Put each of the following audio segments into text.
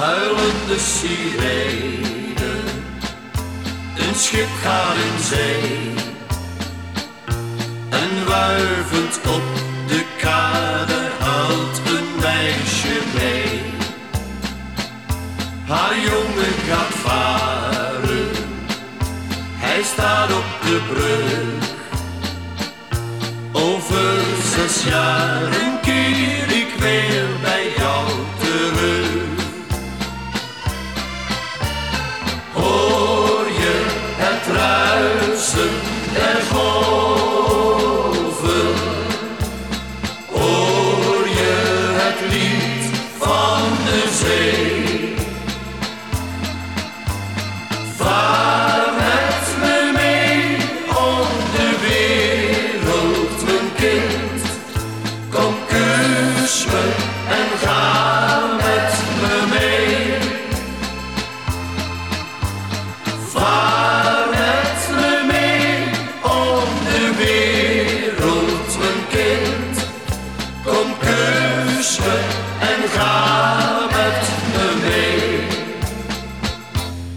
de sirene. Een schip gaat in zee. En wuivend op de kade houdt een meisje mee. Haar jongen gaat varen. Hij staat op de brug. Over zes jaren keer Herzen erfreut. en ga met me mee.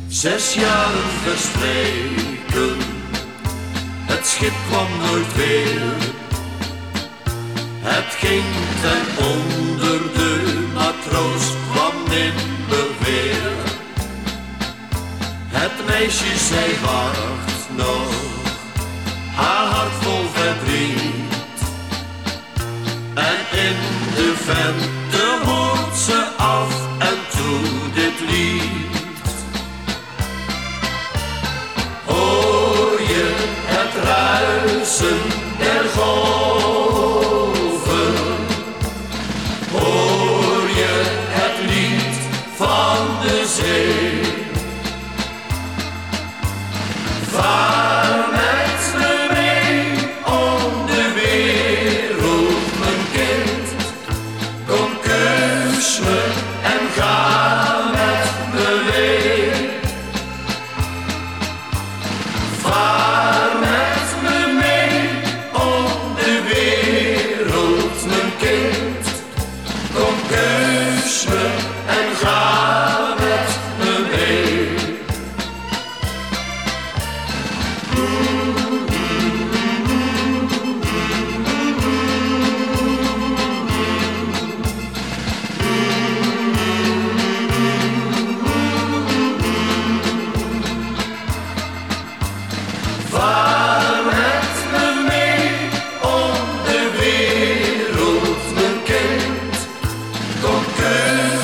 Zes jaar verstreken, het schip kwam nooit weer. Het ging ten onder, de matroos kwam in weer. Het meisje zei wacht nog, haar hart vol verdriet. En in de vent de zee. Vaar met me mee om de wereld, mijn kind. Kom, kus me en ga met me mee. Vaar met me mee om de wereld, mijn kind.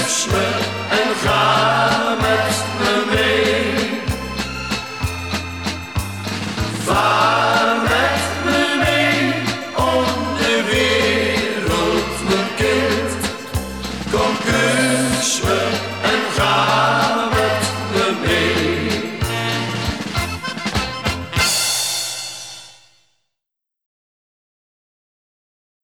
en ga met me mee. Vaar met me mee om de wereld, mijn kind. Kom, kus me.